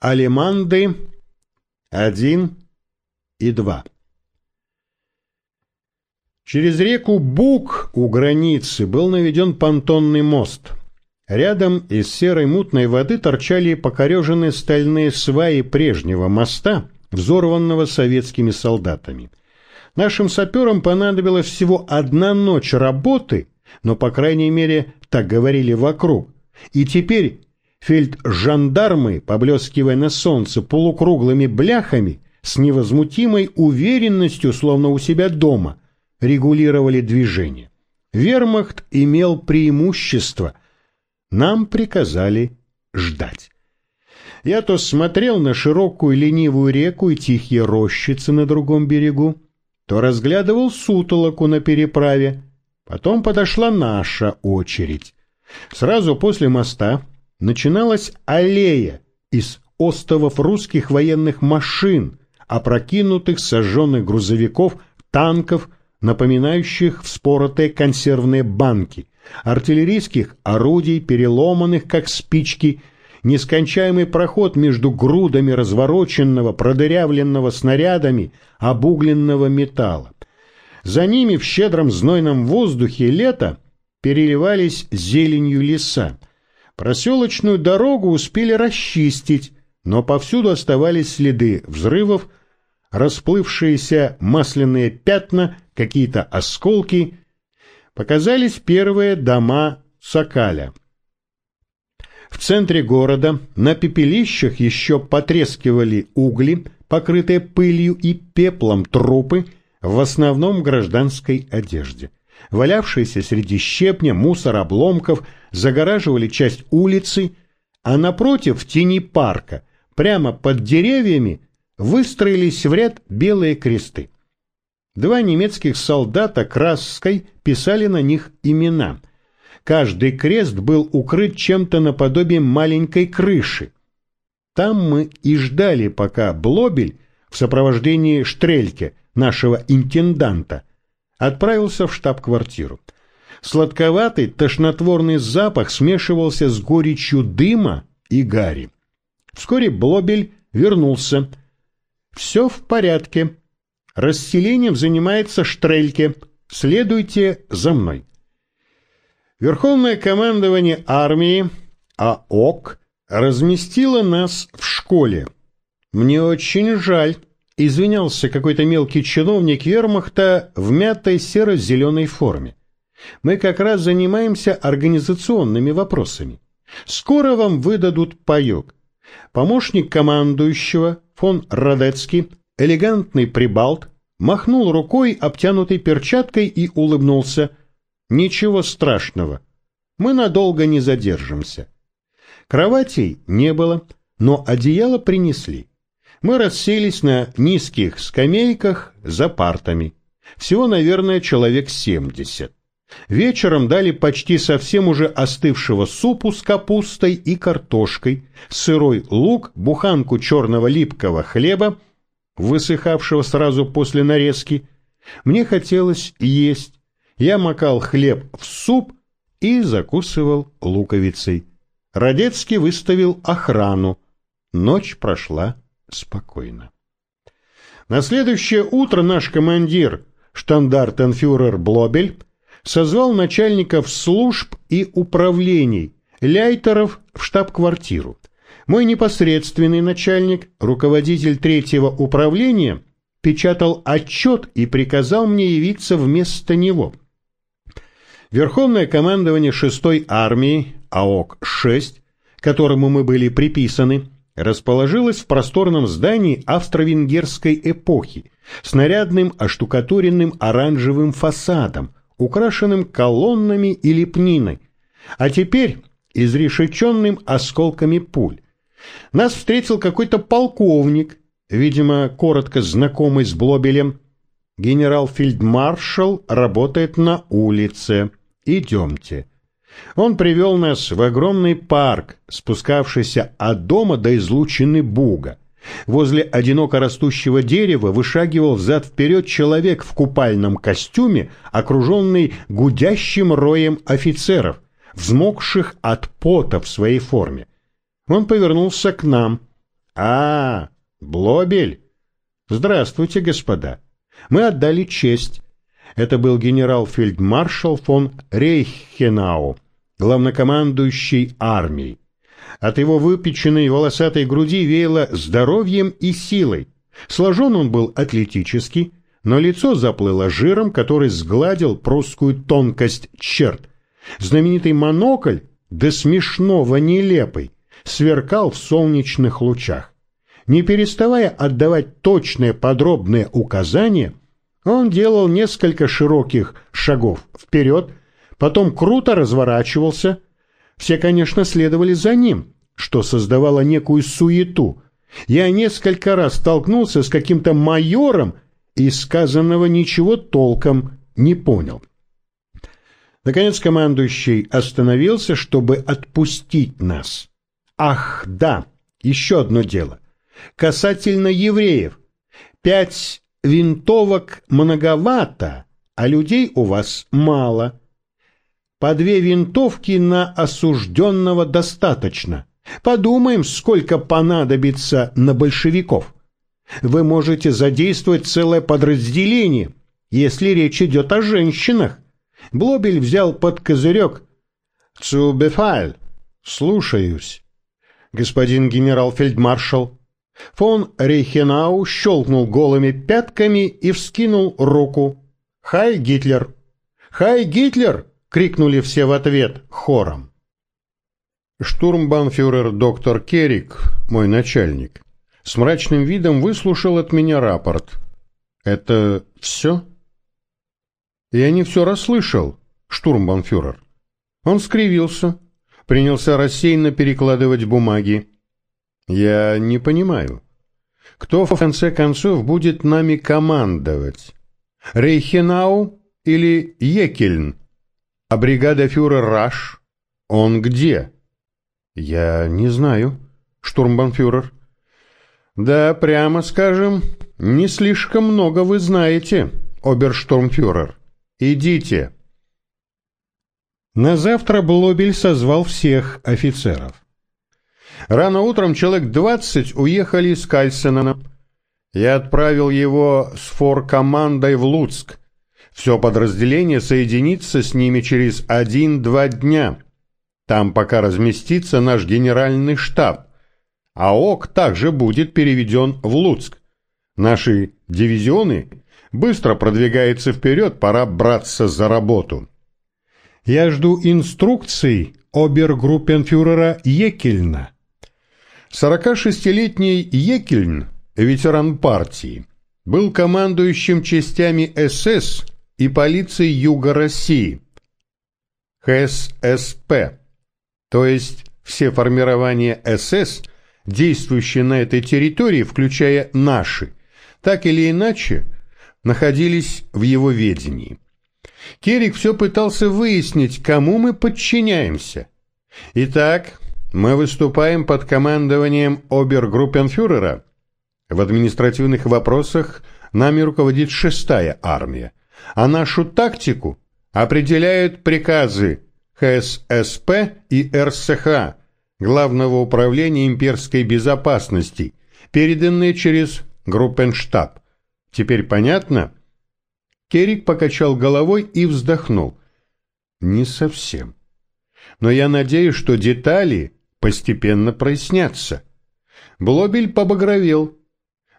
Алиманды 1 и 2 Через реку Бук у границы был наведен понтонный мост. Рядом из серой мутной воды торчали покореженные стальные сваи прежнего моста, взорванного советскими солдатами. Нашим саперам понадобилась всего одна ночь работы, но, по крайней мере, так говорили вокруг. И теперь фельд-жандармы, поблескивая на солнце полукруглыми бляхами, с невозмутимой уверенностью, словно у себя дома, регулировали движение. Вермахт имел преимущество. Нам приказали ждать. Я то смотрел на широкую ленивую реку и тихие рощицы на другом берегу, то разглядывал сутолоку на переправе. Потом подошла наша очередь. Сразу после моста начиналась аллея из остовов русских военных машин, опрокинутых сожженных грузовиков, танков, напоминающих вспоротые консервные банки, артиллерийских орудий, переломанных как спички, нескончаемый проход между грудами развороченного, продырявленного снарядами, обугленного металла. За ними в щедром знойном воздухе лета переливались зеленью леса. Проселочную дорогу успели расчистить, но повсюду оставались следы взрывов, расплывшиеся масляные пятна, какие-то осколки. Показались первые дома Сокаля. В центре города на пепелищах еще потрескивали угли, покрытые пылью и пеплом трупы, в основном гражданской одежде. Валявшиеся среди щепня, мусор, обломков загораживали часть улицы, а напротив, в тени парка, прямо под деревьями, выстроились в ряд белые кресты. Два немецких солдата краской писали на них имена. Каждый крест был укрыт чем-то наподобие маленькой крыши. Там мы и ждали, пока Блобель в сопровождении Штрельке, нашего интенданта, отправился в штаб-квартиру. Сладковатый, тошнотворный запах смешивался с горечью дыма и гари. Вскоре Блобель вернулся. «Все в порядке. Расселением занимается Штрельке. Следуйте за мной». Верховное командование армии АОК разместило нас в школе. Мне очень жаль, извинялся какой-то мелкий чиновник вермахта в мятой серо-зеленой форме. Мы как раз занимаемся организационными вопросами. Скоро вам выдадут паёк. Помощник командующего, фон Радецкий, элегантный прибалт, махнул рукой, обтянутой перчаткой, и улыбнулся. Ничего страшного. Мы надолго не задержимся. Кроватей не было, но одеяло принесли. Мы расселись на низких скамейках за партами. Всего, наверное, человек семьдесят. Вечером дали почти совсем уже остывшего супу с капустой и картошкой, сырой лук, буханку черного липкого хлеба, высыхавшего сразу после нарезки. Мне хотелось есть. Я макал хлеб в суп и закусывал луковицей. Радецкий выставил охрану. Ночь прошла спокойно. На следующее утро наш командир, штандартенфюрер Блобель, созвал начальников служб и управлений, ляйтеров в штаб-квартиру. Мой непосредственный начальник, руководитель третьего управления, печатал отчет и приказал мне явиться вместо него. Верховное командование 6-й армии, АОК-6, которому мы были приписаны, расположилась в просторном здании австро-венгерской эпохи с нарядным оштукатуренным оранжевым фасадом, украшенным колоннами и лепниной, а теперь изрешеченным осколками пуль. Нас встретил какой-то полковник, видимо, коротко знакомый с Блобелем. Генерал-фельдмаршал работает на улице. Идемте. Он привел нас в огромный парк, спускавшийся от дома до излучины Буга. Возле одиноко растущего дерева вышагивал взад-вперед человек в купальном костюме, окруженный гудящим роем офицеров, взмокших от пота в своей форме. Он повернулся к нам. А, Блобель. Здравствуйте, господа. Мы отдали честь. Это был генерал-фельдмаршал фон Рейхенау, главнокомандующий армией. От его выпеченной волосатой груди веяло здоровьем и силой. Сложен он был атлетически, но лицо заплыло жиром, который сгладил прусскую тонкость черт. Знаменитый монокль, до смешного нелепый, сверкал в солнечных лучах. Не переставая отдавать точные подробные указания, он делал несколько широких шагов вперед, потом круто разворачивался. Все, конечно, следовали за ним, что создавало некую суету. Я несколько раз столкнулся с каким-то майором и сказанного ничего толком не понял. Наконец командующий остановился, чтобы отпустить нас. Ах, да, еще одно дело. Касательно евреев. Пять винтовок многовато, а людей у вас мало. По две винтовки на осужденного достаточно. Подумаем, сколько понадобится на большевиков. Вы можете задействовать целое подразделение, если речь идет о женщинах. Блобель взял под козырек. «Цубефаль!» «Слушаюсь». «Господин генерал-фельдмаршал». Фон Рейхенау щелкнул голыми пятками и вскинул руку. «Хай, Гитлер!» «Хай, Гитлер!» — крикнули все в ответ хором. Штурмбанфюрер доктор Керрик, мой начальник, с мрачным видом выслушал от меня рапорт. «Это все?» «Я не все расслышал, штурмбанфюрер». Он скривился, принялся рассеянно перекладывать бумаги. «Я не понимаю. Кто в конце концов будет нами командовать? Рейхенау или Екельн? А бригада фюрер Раш? Он где?» «Я не знаю, штурмбанфюрер». «Да, прямо скажем, не слишком много вы знаете, оберштурмфюрер. Идите». На завтра Блобель созвал всех офицеров. Рано утром человек двадцать уехали из Кальсена. Я отправил его с фор-командой в Луцк. Все подразделение соединится с ними через один-два дня. Там пока разместится наш генеральный штаб а ОК также будет переведен в Луцк. Наши дивизионы быстро продвигаются вперед, пора браться за работу. Я жду инструкций обергруппенфюрера Екельна. 46-летний Екельн, ветеран партии, был командующим частями СС и полиции Юга России, ХССП, то есть все формирования СС – действующие на этой территории, включая наши, так или иначе находились в его ведении. Керик все пытался выяснить, кому мы подчиняемся. Итак, мы выступаем под командованием обергруппенфюрера. В административных вопросах нами руководит шестая армия, а нашу тактику определяют приказы ХССП и РСХ, Главного управления имперской безопасности, переданные через Группенштаб. Теперь понятно? Керик покачал головой и вздохнул. Не совсем. Но я надеюсь, что детали постепенно прояснятся. Блобель побагровел.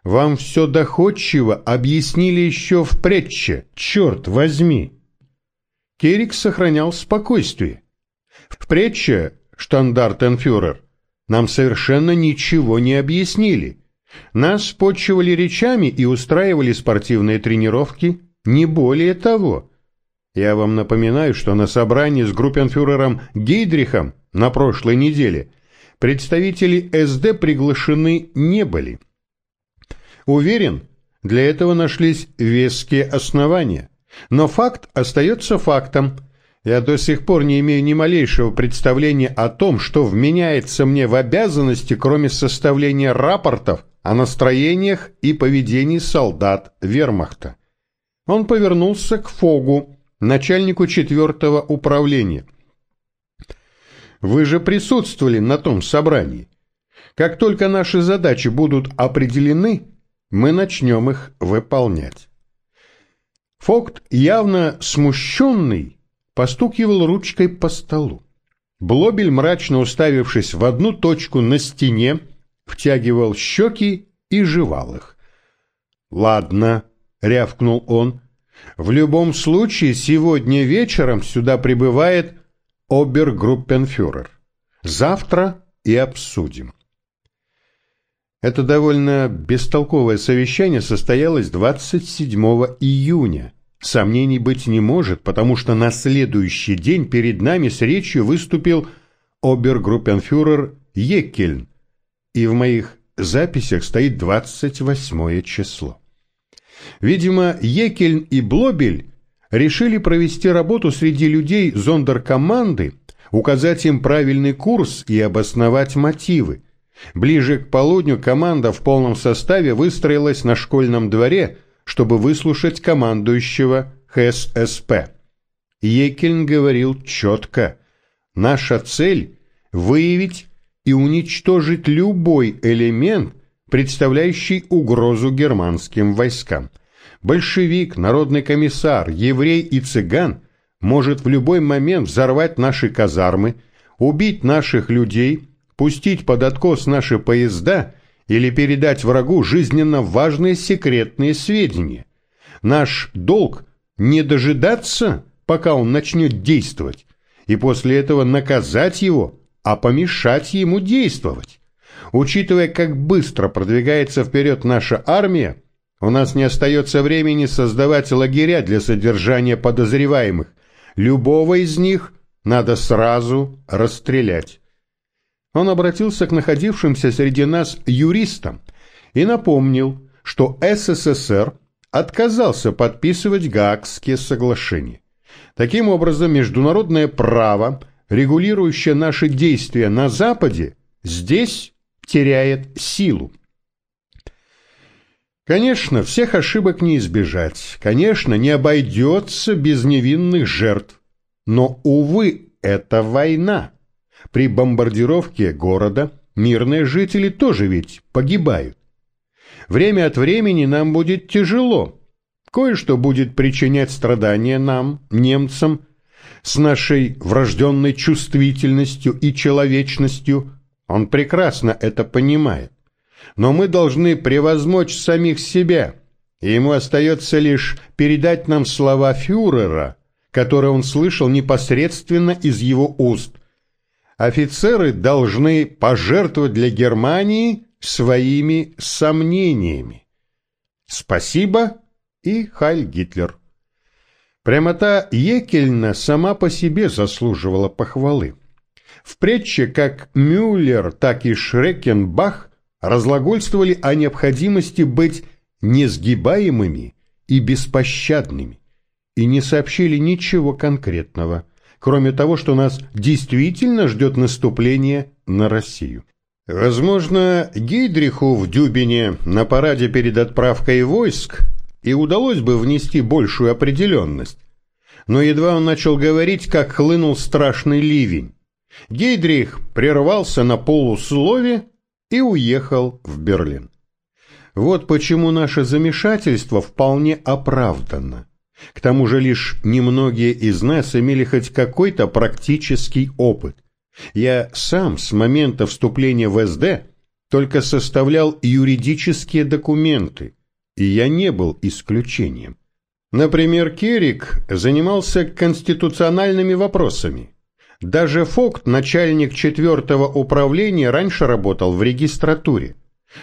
Вам все доходчиво объяснили еще в предче, черт возьми. Керик сохранял спокойствие. В предче штандартенфюрер, нам совершенно ничего не объяснили. Нас почивали речами и устраивали спортивные тренировки, не более того. Я вам напоминаю, что на собрании с группенфюрером Гейдрихом на прошлой неделе представители СД приглашены не были. Уверен, для этого нашлись веские основания. Но факт остается фактом – я до сих пор не имею ни малейшего представления о том, что вменяется мне в обязанности, кроме составления рапортов о настроениях и поведении солдат вермахта. Он повернулся к Фогу, начальнику четвертого управления. «Вы же присутствовали на том собрании. Как только наши задачи будут определены, мы начнем их выполнять. Фокт, явно смущенный, постукивал ручкой по столу. Блобель, мрачно уставившись в одну точку на стене, втягивал щеки и жевал их. «Ладно», — рявкнул он, — «в любом случае сегодня вечером сюда прибывает обергруппенфюрер. Завтра и обсудим». Это довольно бестолковое совещание состоялось 27 июня. Сомнений быть не может, потому что на следующий день перед нами с речью выступил обергруппенфюрер Еккельн, и в моих записях стоит 28 число. Видимо, Екельн и Блобель решили провести работу среди людей зондеркоманды, указать им правильный курс и обосновать мотивы. Ближе к полудню команда в полном составе выстроилась на школьном дворе, чтобы выслушать командующего ХССП. Екельн говорил четко. Наша цель – выявить и уничтожить любой элемент, представляющий угрозу германским войскам. Большевик, народный комиссар, еврей и цыган может в любой момент взорвать наши казармы, убить наших людей – пустить под откос наши поезда или передать врагу жизненно важные секретные сведения. Наш долг не дожидаться, пока он начнет действовать, и после этого наказать его, а помешать ему действовать. Учитывая, как быстро продвигается вперед наша армия, у нас не остается времени создавать лагеря для содержания подозреваемых. Любого из них надо сразу расстрелять он обратился к находившимся среди нас юристам и напомнил, что СССР отказался подписывать Гаагские соглашения. Таким образом, международное право, регулирующее наши действия на Западе, здесь теряет силу. Конечно, всех ошибок не избежать, конечно, не обойдется без невинных жертв, но, увы, это война. При бомбардировке города мирные жители тоже ведь погибают. Время от времени нам будет тяжело. Кое-что будет причинять страдания нам, немцам, с нашей врожденной чувствительностью и человечностью. Он прекрасно это понимает. Но мы должны превозмочь самих себя, и ему остается лишь передать нам слова фюрера, которые он слышал непосредственно из его уст, офицеры должны пожертвовать для Германии своими сомнениями. Спасибо и Хайль Гитлер. Прямота Екельна сама по себе заслуживала похвалы. В притче как Мюллер, так и Шрекенбах разлагольствовали о необходимости быть несгибаемыми и беспощадными и не сообщили ничего конкретного кроме того, что нас действительно ждет наступление на Россию. Возможно, Гейдриху в Дюбине на параде перед отправкой войск и удалось бы внести большую определенность. Но едва он начал говорить, как хлынул страшный ливень. Гейдрих прервался на полуслове и уехал в Берлин. Вот почему наше замешательство вполне оправдано. К тому же лишь немногие из нас имели хоть какой-то практический опыт. Я сам с момента вступления в СД только составлял юридические документы, и я не был исключением. Например, Керик занимался конституциональными вопросами. Даже Фокт, начальник четвертого управления, раньше работал в регистратуре.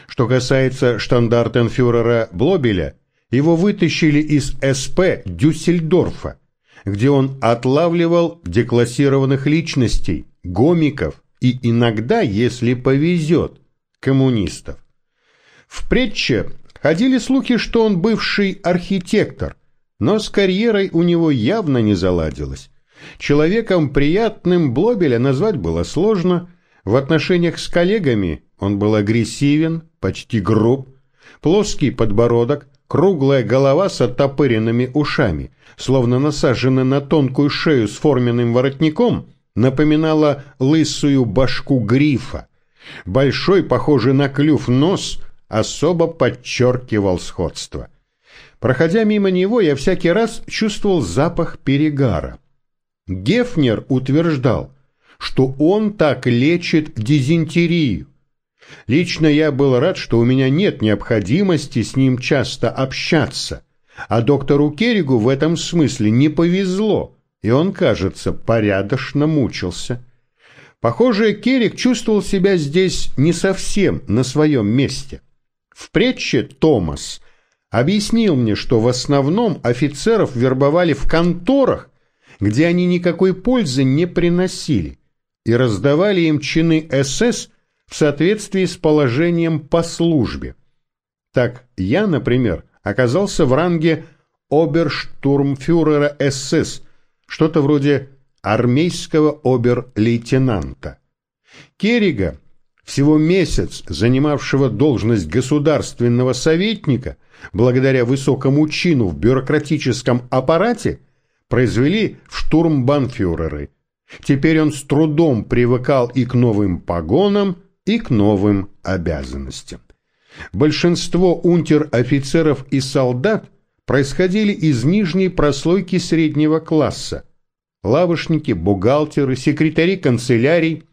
Что касается штандартенфюрера Блобеля – его вытащили из СП Дюссельдорфа, где он отлавливал деклассированных личностей, гомиков и иногда, если повезет, коммунистов. В Претче ходили слухи, что он бывший архитектор, но с карьерой у него явно не заладилось. Человеком приятным Блобеля назвать было сложно, в отношениях с коллегами он был агрессивен, почти груб, плоский подбородок, Круглая голова с оттопыренными ушами, словно насаженная на тонкую шею с форменным воротником, напоминала лысую башку грифа. Большой, похожий на клюв нос, особо подчеркивал сходство. Проходя мимо него, я всякий раз чувствовал запах перегара. Гефнер утверждал, что он так лечит дизентерию. Лично я был рад, что у меня нет необходимости с ним часто общаться, а доктору Керригу в этом смысле не повезло, и он, кажется, порядочно мучился. Похоже, Керриг чувствовал себя здесь не совсем на своем месте. В притче Томас объяснил мне, что в основном офицеров вербовали в конторах, где они никакой пользы не приносили, и раздавали им чины СС в соответствии с положением по службе. Так я, например, оказался в ранге оберштурмфюрера СС, что-то вроде армейского обер-лейтенанта. Керрига, всего месяц занимавшего должность государственного советника, благодаря высокому чину в бюрократическом аппарате, произвели в штурмбанфюреры. Теперь он с трудом привыкал и к новым погонам, и к новым обязанностям. Большинство унтер-офицеров и солдат происходили из нижней прослойки среднего класса. Лавошники, бухгалтеры, секретари канцелярий.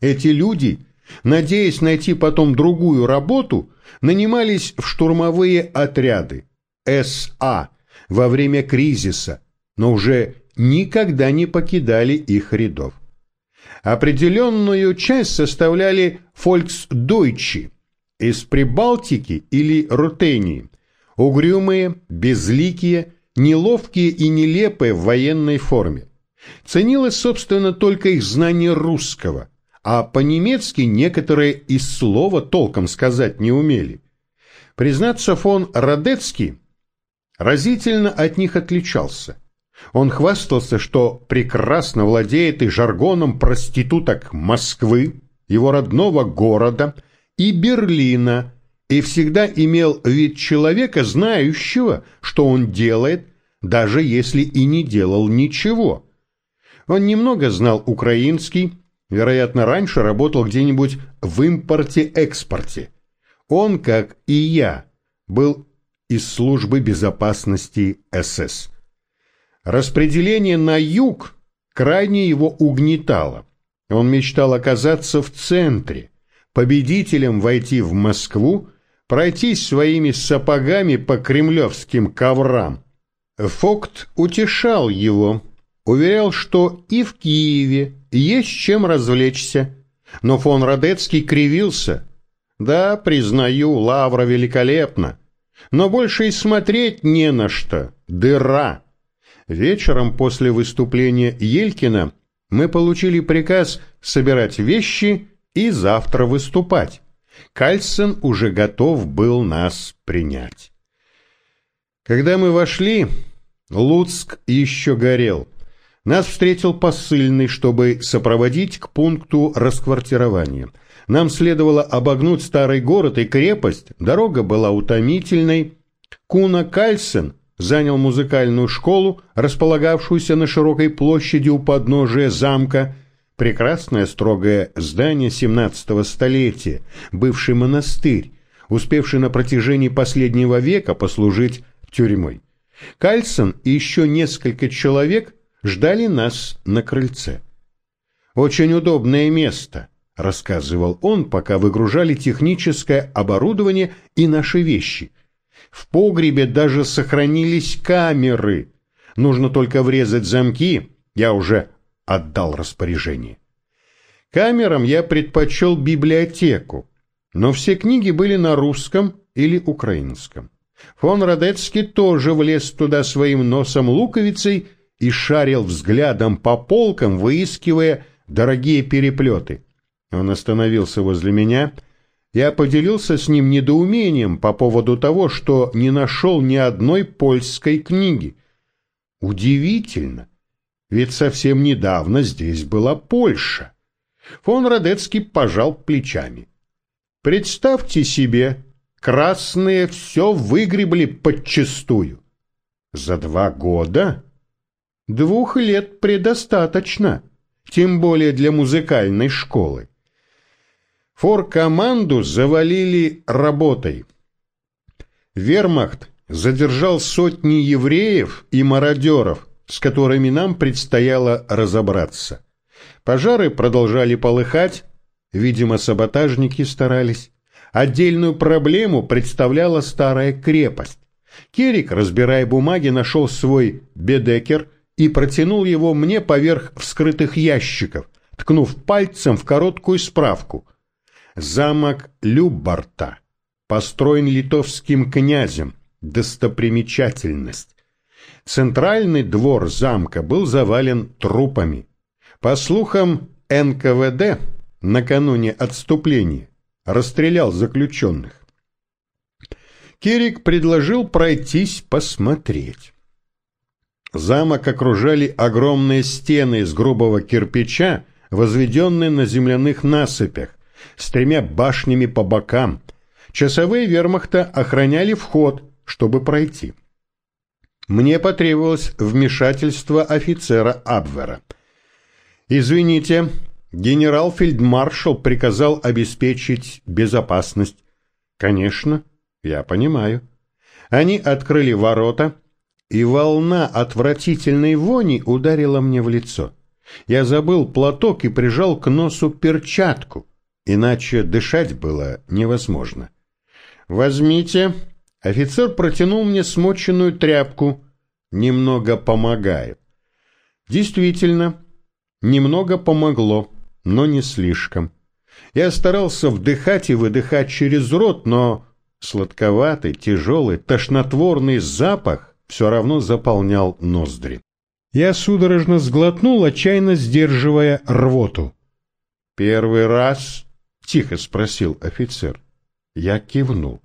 Эти люди, надеясь найти потом другую работу, нанимались в штурмовые отряды СА во время кризиса, но уже никогда не покидали их рядов. Определенную часть составляли фольксдойчи из Прибалтики или Рутении, угрюмые, безликие, неловкие и нелепые в военной форме. Ценилось, собственно, только их знание русского, а по-немецки некоторые из слова толком сказать не умели. Признаться, фон Радецкий разительно от них отличался. Он хвастался, что прекрасно владеет и жаргоном проституток Москвы, его родного города и Берлина, и всегда имел вид человека, знающего, что он делает, даже если и не делал ничего. Он немного знал украинский, вероятно, раньше работал где-нибудь в импорте-экспорте. Он, как и я, был из службы безопасности СС. Распределение на юг крайне его угнетало. Он мечтал оказаться в центре, победителем войти в Москву, пройтись своими сапогами по кремлевским коврам. Фокт утешал его, уверял, что и в Киеве есть чем развлечься. Но фон Радецкий кривился. Да, признаю, лавра великолепна, но больше и смотреть не на что. Дыра. Вечером после выступления Елькина мы получили приказ собирать вещи и завтра выступать. Кальсон уже готов был нас принять. Когда мы вошли, Луцк еще горел. Нас встретил посыльный, чтобы сопроводить к пункту расквартирования. Нам следовало обогнуть старый город и крепость, дорога была утомительной. Куна Кальсен занял музыкальную школу, располагавшуюся на широкой площади у подножия замка, прекрасное строгое здание 17-го столетия, бывший монастырь, успевший на протяжении последнего века послужить тюрьмой. Кальсон и еще несколько человек ждали нас на крыльце. «Очень удобное место», — рассказывал он, пока выгружали техническое оборудование и наши вещи — в погребе даже сохранились камеры. Нужно только врезать замки, я уже отдал распоряжение. Камерам я предпочел библиотеку, но все книги были на русском или украинском. Фон Радецкий тоже влез туда своим носом луковицей и шарил взглядом по полкам, выискивая дорогие переплеты. Он остановился возле меня — я поделился с ним недоумением по поводу того, что не нашел ни одной польской книги. Удивительно, ведь совсем недавно здесь была Польша. Фон Радецкий пожал плечами. Представьте себе, красные все выгребли подчистую. За два года? Двух лет предостаточно, тем более для музыкальной школы. Фор-команду завалили работой. Вермахт задержал сотни евреев и мародеров, с которыми нам предстояло разобраться. Пожары продолжали полыхать, видимо, саботажники старались. Отдельную проблему представляла старая крепость. Керик, разбирая бумаги, нашел свой бедекер и протянул его мне поверх вскрытых ящиков, ткнув пальцем в короткую справку. Замок Любарта построен литовским князем, достопримечательность. Центральный двор замка был завален трупами. По слухам, НКВД накануне отступления расстрелял заключенных. Кирик предложил пройтись посмотреть. Замок окружали огромные стены из грубого кирпича, возведенные на земляных насыпях, с тремя башнями по бокам. Часовые вермахта охраняли вход, чтобы пройти. Мне потребовалось вмешательство офицера Абвера. «Извините, генерал-фельдмаршал приказал обеспечить безопасность». «Конечно, я понимаю». Они открыли ворота, и волна отвратительной вони ударила мне в лицо. Я забыл платок и прижал к носу перчатку, иначе дышать было невозможно. «Возьмите». Офицер протянул мне смоченную тряпку. «Немного помогает». Действительно, немного помогло, но не слишком. Я старался вдыхать и выдыхать через рот, но сладковатый, тяжелый, тошнотворный запах все равно заполнял ноздри. Я судорожно сглотнул, отчаянно сдерживая рвоту. «Первый раз?» — тихо спросил офицер. Я кивнул.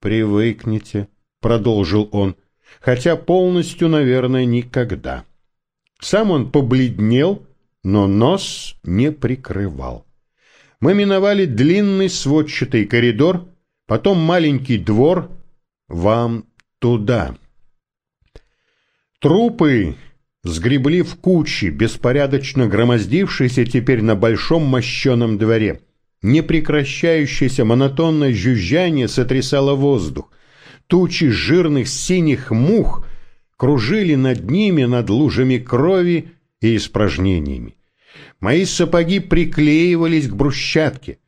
«Привыкните», — продолжил он, хотя полностью, наверное, никогда. Сам он побледнел, но нос не прикрывал. Мы миновали длинный сводчатый коридор, потом маленький двор. Вам туда. Трупы сгребли в кучи, беспорядочно громоздившиеся теперь на большом мощеном дворе. Непрекращающееся монотонное жужжание сотрясало воздух. Тучи жирных синих мух кружили над ними, над лужами крови и испражнениями. Мои сапоги приклеивались к брусчатке.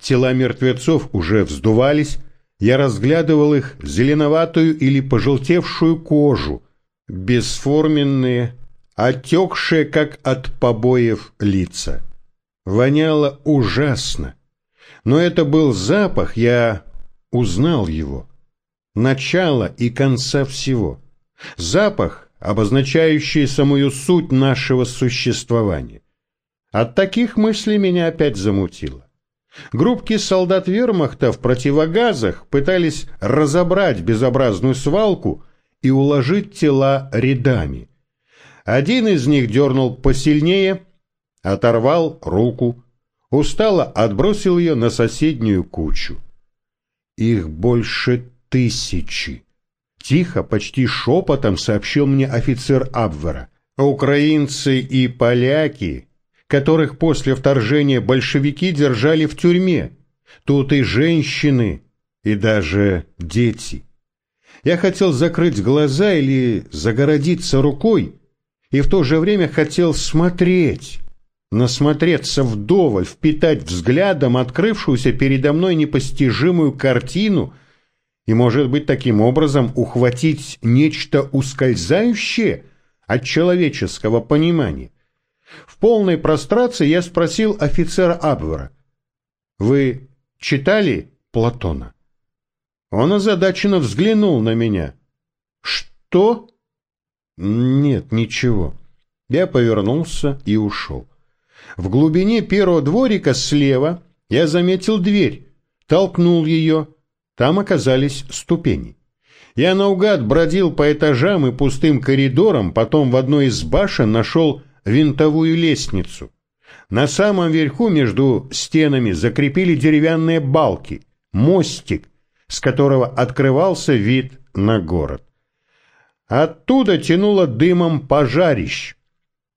Тела мертвецов уже вздувались. Я разглядывал их зеленоватую или пожелтевшую кожу, бесформенные, отекшие, как от побоев, лица. Воняло ужасно. Но это был запах, я узнал его. Начало и конца всего. Запах, обозначающий самую суть нашего существования. От таких мыслей меня опять замутило. Группки солдат вермахта в противогазах пытались разобрать безобразную свалку и уложить тела рядами. Один из них дернул посильнее, оторвал руку, устало отбросил ее на соседнюю кучу. Их больше тысячи. Тихо, почти шепотом сообщил мне офицер Абвера. Украинцы и поляки, которых после вторжения большевики держали в тюрьме. Тут и женщины, и даже дети. Я хотел закрыть глаза или загородиться рукой, и в то же время хотел смотреть, насмотреться вдоволь, впитать взглядом открывшуюся передо мной непостижимую картину и, может быть, таким образом ухватить нечто ускользающее от человеческого понимания. В полной прострации я спросил офицера Абвера, «Вы читали Платона?» Он озадаченно взглянул на меня. «Что?» «Нет, ничего». Я повернулся и ушел. В глубине первого дворика слева я заметил дверь, толкнул ее. Там оказались ступени. Я наугад бродил по этажам и пустым коридорам, потом в одной из башен нашел винтовую лестницу. На самом верху между стенами закрепили деревянные балки, мостик, с которого открывался вид на город. Оттуда тянуло дымом пожарищ.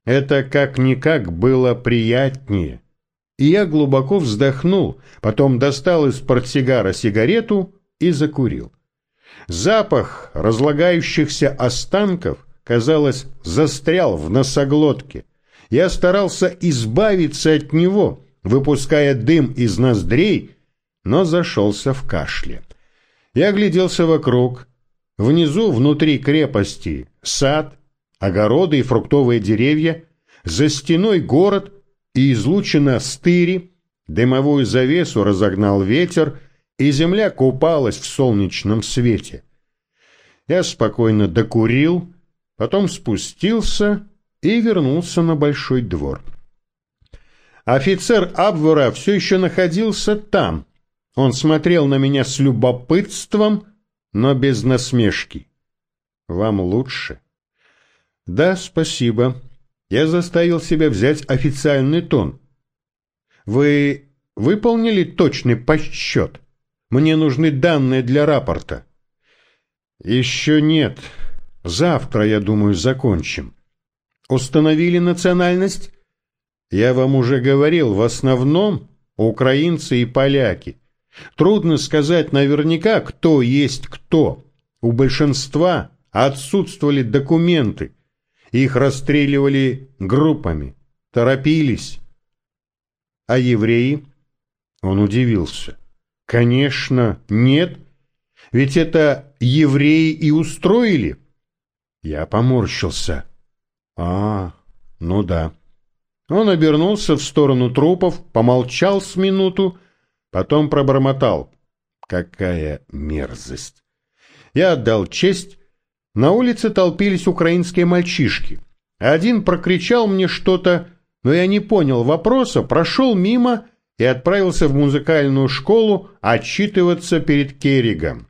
Это как-никак было приятнее. и я глубоко вздохнул, потом достал из портсигара сигарету и закурил. Запах разлагающихся останков, казалось, застрял в носоглотке. Я старался избавиться от него, выпуская дым из ноздрей, но зашелся в кашле. Я огляделся вокруг. Внизу, внутри крепости, сад, огороды и фруктовые деревья, за стеной город и излучина стыри, дымовую завесу разогнал ветер, и земля купалась в солнечном свете. Я спокойно докурил, потом спустился и вернулся на большой двор. Офицер Абвера все еще находился там. Он смотрел на меня с любопытством, но без насмешки. «Вам лучше?» «Да, спасибо». Я заставил себя взять официальный тон. «Вы выполнили точный подсчет? Мне нужны данные для рапорта». «Еще нет. Завтра, я думаю, закончим». «Установили национальность?» «Я вам уже говорил, в основном украинцы и поляки. Трудно сказать наверняка, кто есть кто. У большинства отсутствовали документы. Их расстреливали группами, торопились. А евреи? Он удивился. Конечно, нет. Ведь это евреи и устроили. Я поморщился. А, ну да. Он обернулся в сторону трупов, помолчал с минуту, потом пробормотал. Какая мерзость! Я отдал честь на улице толпились украинские мальчишки. Один прокричал мне что-то, но я не понял вопроса, прошел мимо и отправился в музыкальную школу отчитываться перед Керригом.